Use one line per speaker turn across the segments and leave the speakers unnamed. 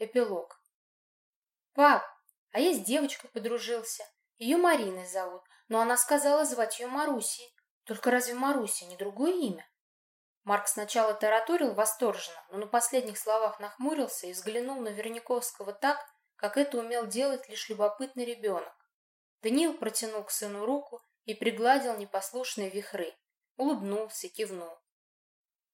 Эпилог. «Пап, а я с девочкой подружился. Ее Мариной зовут, но она сказала звать ее Марусей. Только разве Маруся не другое имя?» Марк сначала тараторил восторженно, но на последних словах нахмурился и взглянул на Верняковского так, как это умел делать лишь любопытный ребенок. Даниил протянул к сыну руку и пригладил непослушные вихры, улыбнулся, кивнул.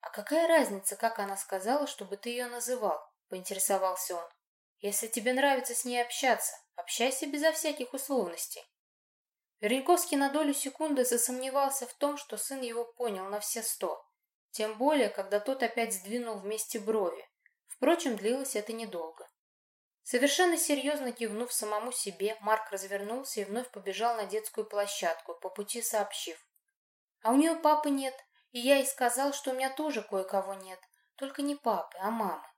«А какая разница, как она сказала, чтобы ты ее называл?» — поинтересовался он. «Если тебе нравится с ней общаться, общайся безо всяких условностей». Вереньковский на долю секунды засомневался в том, что сын его понял на все сто. Тем более, когда тот опять сдвинул вместе брови. Впрочем, длилось это недолго. Совершенно серьезно кивнув самому себе, Марк развернулся и вновь побежал на детскую площадку, по пути сообщив. «А у нее папы нет, и я ей сказал, что у меня тоже кое-кого нет, только не папы, а мамы».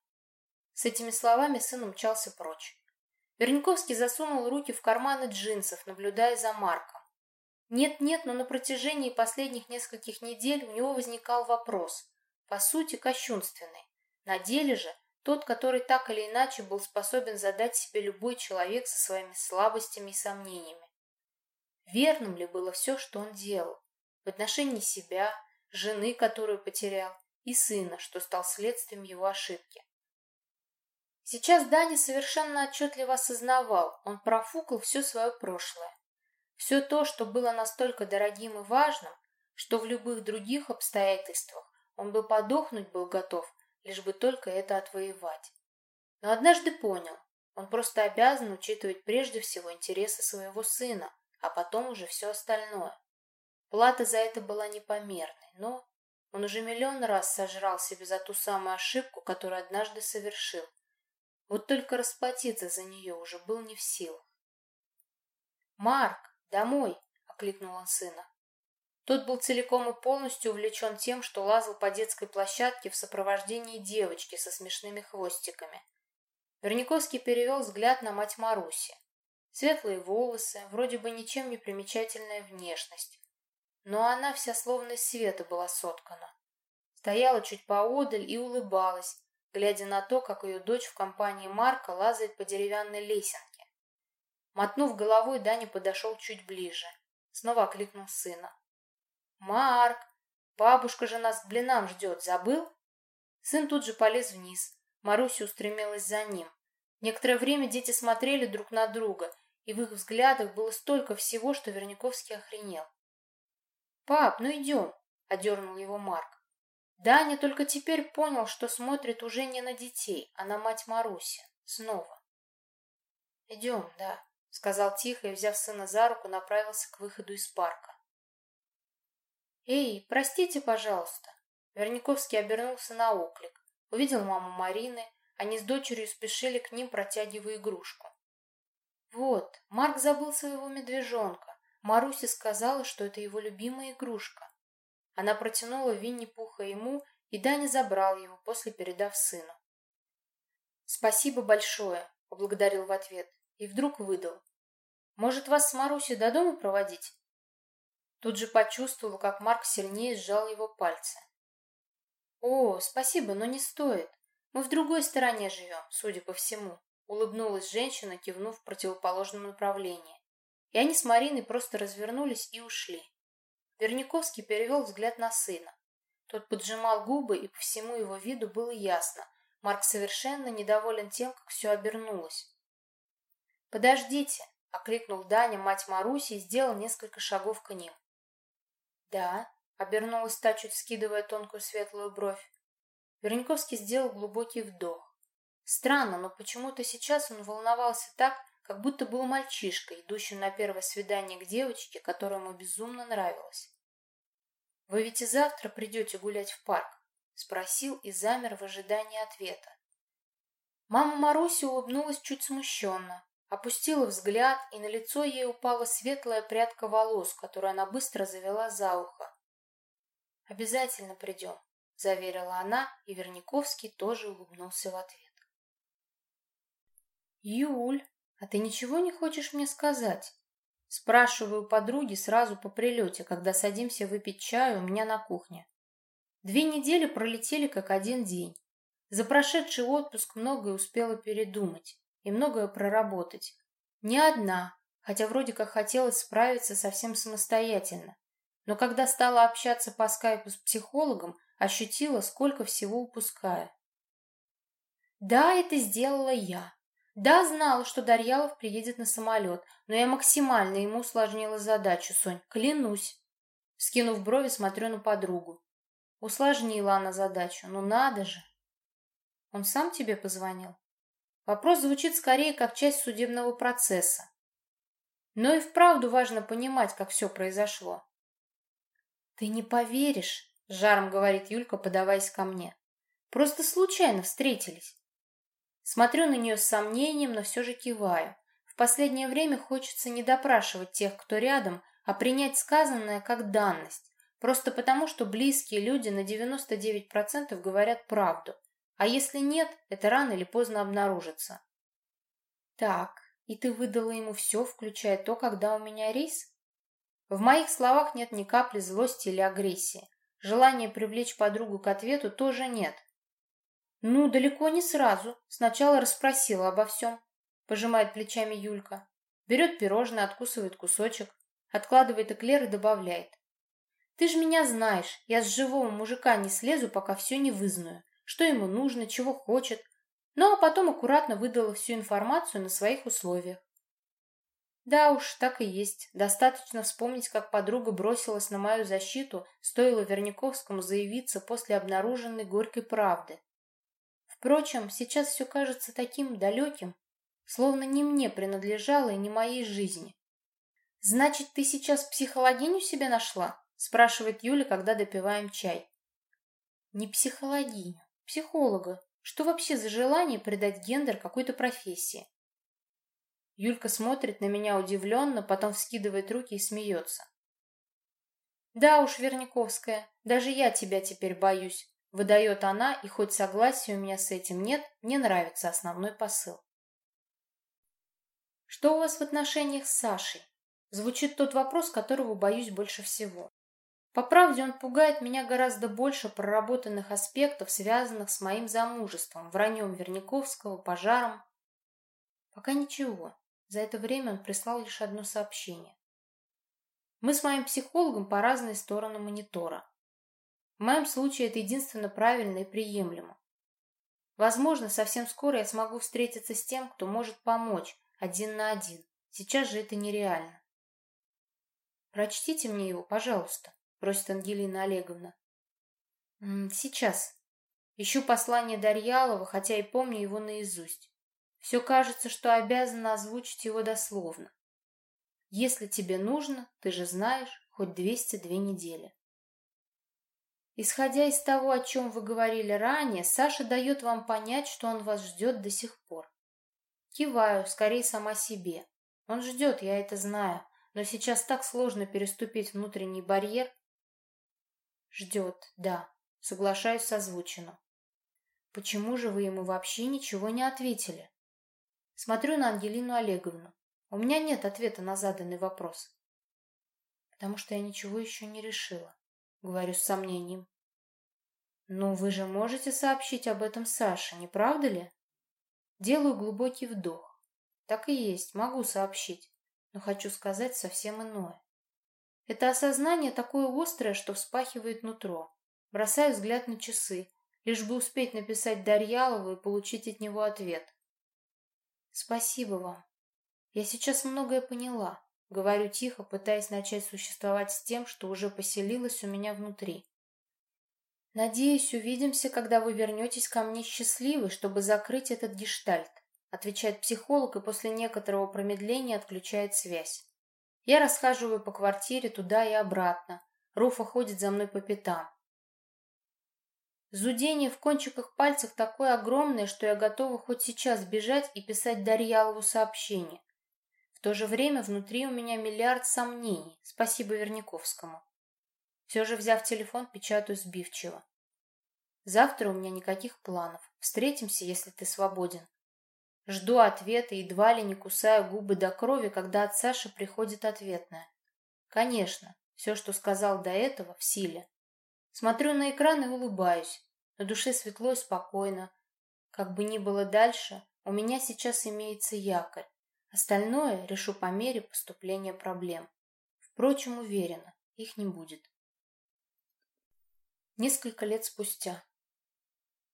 С этими словами сын умчался прочь. Верниковский засунул руки в карманы джинсов, наблюдая за Марком. Нет-нет, но на протяжении последних нескольких недель у него возникал вопрос, по сути, кощунственный. На деле же тот, который так или иначе был способен задать себе любой человек со своими слабостями и сомнениями. Верным ли было все, что он делал? В отношении себя, жены, которую потерял, и сына, что стал следствием его ошибки. Сейчас Даня совершенно отчетливо осознавал, он профукал все свое прошлое. Все то, что было настолько дорогим и важным, что в любых других обстоятельствах он бы подохнуть был готов, лишь бы только это отвоевать. Но однажды понял, он просто обязан учитывать прежде всего интересы своего сына, а потом уже все остальное. Плата за это была непомерной, но он уже миллион раз сожрал себе за ту самую ошибку, которую однажды совершил. Вот только расплатиться за нее уже был не в силах. «Марк, домой!» — окликнул он сына. Тот был целиком и полностью увлечен тем, что лазал по детской площадке в сопровождении девочки со смешными хвостиками. Верниковский перевел взгляд на мать Маруси. Светлые волосы, вроде бы ничем не примечательная внешность. Но она вся словно из света была соткана. Стояла чуть поодаль и улыбалась, глядя на то, как ее дочь в компании Марка лазает по деревянной лесенке. Мотнув головой, Даня подошел чуть ближе. Снова окликнул сына. «Марк, бабушка же нас к блинам ждет, забыл?» Сын тут же полез вниз. Маруся устремилась за ним. Некоторое время дети смотрели друг на друга, и в их взглядах было столько всего, что Верняковский охренел. «Пап, ну идем!» — одернул его Марк. Даня только теперь понял, что смотрит уже не на детей, а на мать Маруси. Снова. «Идем, да», — сказал тихо и, взяв сына за руку, направился к выходу из парка. «Эй, простите, пожалуйста!» Верниковский обернулся на оклик. Увидел маму Марины. Они с дочерью спешили к ним, протягивая игрушку. «Вот, Марк забыл своего медвежонка. Маруся сказала, что это его любимая игрушка. Она протянула Винни-Пуха ему, и Даня забрал его, после передав сыну. «Спасибо большое», — поблагодарил в ответ, и вдруг выдал. «Может, вас с Марусей до дома проводить?» Тут же почувствовал, как Марк сильнее сжал его пальцы. «О, спасибо, но не стоит. Мы в другой стороне живем, судя по всему», — улыбнулась женщина, кивнув в противоположном направлении. И они с Мариной просто развернулись и ушли. Верняковский перевел взгляд на сына. Тот поджимал губы, и по всему его виду было ясно. Марк совершенно недоволен тем, как все обернулось. «Подождите!» — окликнул Даня мать Маруси и сделал несколько шагов к ним. «Да», — обернулась та, чуть скидывая тонкую светлую бровь. Верниковский сделал глубокий вдох. Странно, но почему-то сейчас он волновался так, как будто был мальчишкой, идущим на первое свидание к девочке, которая ему безумно нравилась. «Вы ведь и завтра придете гулять в парк?» — спросил и замер в ожидании ответа. Мама Маруси улыбнулась чуть смущенно, Опустила взгляд, и на лицо ей упала светлая прядка волос, которую она быстро завела за ухо. «Обязательно придем», — заверила она, и Верниковский тоже улыбнулся в ответ. «Юль, а ты ничего не хочешь мне сказать?» Спрашиваю подруги сразу по прилете, когда садимся выпить чаю у меня на кухне. Две недели пролетели как один день. За прошедший отпуск многое успела передумать и многое проработать. Не одна, хотя вроде как хотелось справиться совсем самостоятельно. Но когда стала общаться по скайпу с психологом, ощутила, сколько всего упускаю. Да, это сделала я. Да, знала, что Дарьялов приедет на самолет, но я максимально ему усложнила задачу, Сонь, клянусь. Скинув брови, смотрю на подругу. Усложнила она задачу, ну надо же. Он сам тебе позвонил? Вопрос звучит скорее как часть судебного процесса. Но и вправду важно понимать, как все произошло. «Ты не поверишь», — жаром говорит Юлька, подаваясь ко мне. «Просто случайно встретились». Смотрю на нее с сомнением, но все же киваю. В последнее время хочется не допрашивать тех, кто рядом, а принять сказанное как данность, просто потому, что близкие люди на 99% говорят правду, а если нет, это рано или поздно обнаружится. Так, и ты выдала ему все, включая то, когда у меня рейс? В моих словах нет ни капли злости или агрессии. Желания привлечь подругу к ответу тоже нет. Ну, далеко не сразу. Сначала расспросила обо всем. Пожимает плечами Юлька. Берет пирожное, откусывает кусочек. Откладывает эклер и добавляет. Ты же меня знаешь. Я с живого мужика не слезу, пока все не вызнаю. Что ему нужно, чего хочет. Ну, а потом аккуратно выдала всю информацию на своих условиях. Да уж, так и есть. Достаточно вспомнить, как подруга бросилась на мою защиту, стоило Верняковскому заявиться после обнаруженной горькой правды. Впрочем, сейчас все кажется таким далеким, словно не мне принадлежало и не моей жизни. «Значит, ты сейчас психологиню себе нашла?» – спрашивает Юля, когда допиваем чай. «Не психологиню, психолога. Что вообще за желание придать гендер какой-то профессии?» Юлька смотрит на меня удивленно, потом вскидывает руки и смеется. «Да уж, Верняковская, даже я тебя теперь боюсь», — выдает она, и хоть согласия у меня с этим нет, мне нравится основной посыл. «Что у вас в отношениях с Сашей?» Звучит тот вопрос, которого боюсь больше всего. По правде, он пугает меня гораздо больше проработанных аспектов, связанных с моим замужеством, враньем Верняковского, пожаром. Пока ничего. За это время он прислал лишь одно сообщение. Мы с моим психологом по разные стороны монитора. В моем случае это единственно правильно и приемлемо. Возможно, совсем скоро я смогу встретиться с тем, кто может помочь, один на один. Сейчас же это нереально. «Прочтите мне его, пожалуйста», — просит Ангелина Олеговна. «Сейчас. Ищу послание Дарьялова, хотя и помню его наизусть. Все кажется, что обязана озвучить его дословно. Если тебе нужно, ты же знаешь, хоть 202 недели. Исходя из того, о чем вы говорили ранее, Саша дает вам понять, что он вас ждет до сих пор. Киваю, скорее сама себе. Он ждет, я это знаю, но сейчас так сложно переступить внутренний барьер. Ждет, да, соглашаюсь с озвученным. Почему же вы ему вообще ничего не ответили? Смотрю на Ангелину Олеговну. У меня нет ответа на заданный вопрос. Потому что я ничего еще не решила. Говорю с сомнением. Ну, вы же можете сообщить об этом Саше, не правда ли? Делаю глубокий вдох. Так и есть, могу сообщить, но хочу сказать совсем иное. Это осознание такое острое, что вспахивает нутро. Бросаю взгляд на часы, лишь бы успеть написать Дарьялову и получить от него ответ. Спасибо вам. Я сейчас многое поняла. Говорю тихо, пытаясь начать существовать с тем, что уже поселилось у меня внутри. Надеюсь, увидимся, когда вы вернетесь ко мне счастливы, чтобы закрыть этот гештальт, отвечает психолог и после некоторого промедления отключает связь. Я расхаживаю по квартире туда и обратно. Руфа ходит за мной по пятам. Зудение в кончиках пальцев такое огромное, что я готова хоть сейчас бежать и писать Дарьялову сообщение. В то же время внутри у меня миллиард сомнений, спасибо Верняковскому. Все же, взяв телефон, печатаю сбивчиво. Завтра у меня никаких планов. Встретимся, если ты свободен. Жду ответа, едва ли не кусаю губы до крови, когда от Саши приходит ответное. Конечно, все, что сказал до этого, в силе. Смотрю на экран и улыбаюсь. На душе светло и спокойно. Как бы ни было дальше, у меня сейчас имеется якорь. Остальное решу по мере поступления проблем. Впрочем, уверена, их не будет. Несколько лет спустя.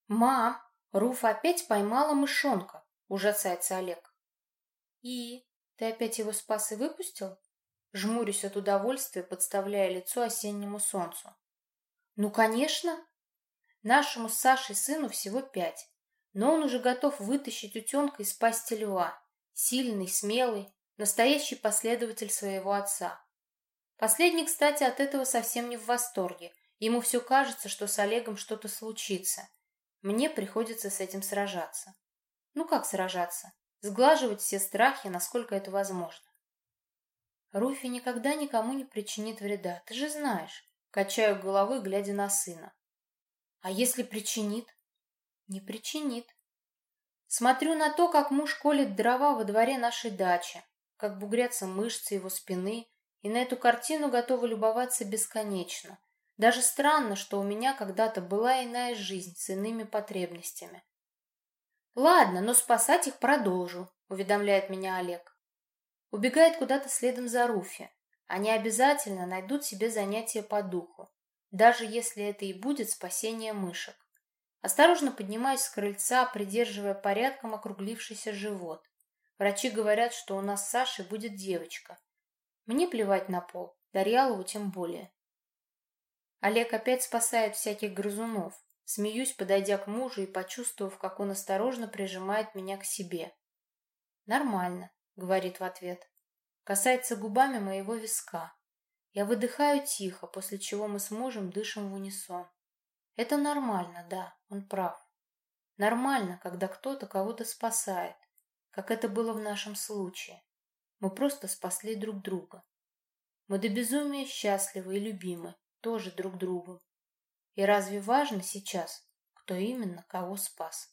«Мам, Руф опять поймала мышонка!» – ужасается Олег. «И? Ты опять его спас и выпустил?» Жмурюсь от удовольствия, подставляя лицо осеннему солнцу. «Ну, конечно!» Нашему с Сашей сыну всего пять, но он уже готов вытащить утенка из пасти льва. Сильный, смелый, настоящий последователь своего отца. Последний, кстати, от этого совсем не в восторге. Ему все кажется, что с Олегом что-то случится. Мне приходится с этим сражаться. Ну как сражаться? Сглаживать все страхи, насколько это возможно. Руфи никогда никому не причинит вреда, ты же знаешь. Качаю головой, глядя на сына. А если причинит? Не причинит. Смотрю на то, как муж колет дрова во дворе нашей дачи, как бугрятся мышцы его спины, и на эту картину готова любоваться бесконечно. Даже странно, что у меня когда-то была иная жизнь с иными потребностями. «Ладно, но спасать их продолжу», — уведомляет меня Олег. Убегает куда-то следом за Руфи. Они обязательно найдут себе занятие по духу, даже если это и будет спасение мышек. Осторожно поднимаюсь с крыльца, придерживая порядком округлившийся живот. Врачи говорят, что у нас с Сашей будет девочка. Мне плевать на пол, Дарьялову тем более. Олег опять спасает всяких грызунов. Смеюсь, подойдя к мужу и почувствовав, как он осторожно прижимает меня к себе. «Нормально», — говорит в ответ. Касается губами моего виска. Я выдыхаю тихо, после чего мы с мужем дышим в унисон. Это нормально, да, он прав. Нормально, когда кто-то кого-то спасает, как это было в нашем случае. Мы просто спасли друг друга. Мы до безумия счастливы и любимы, тоже друг другу. И разве важно сейчас, кто именно кого спас?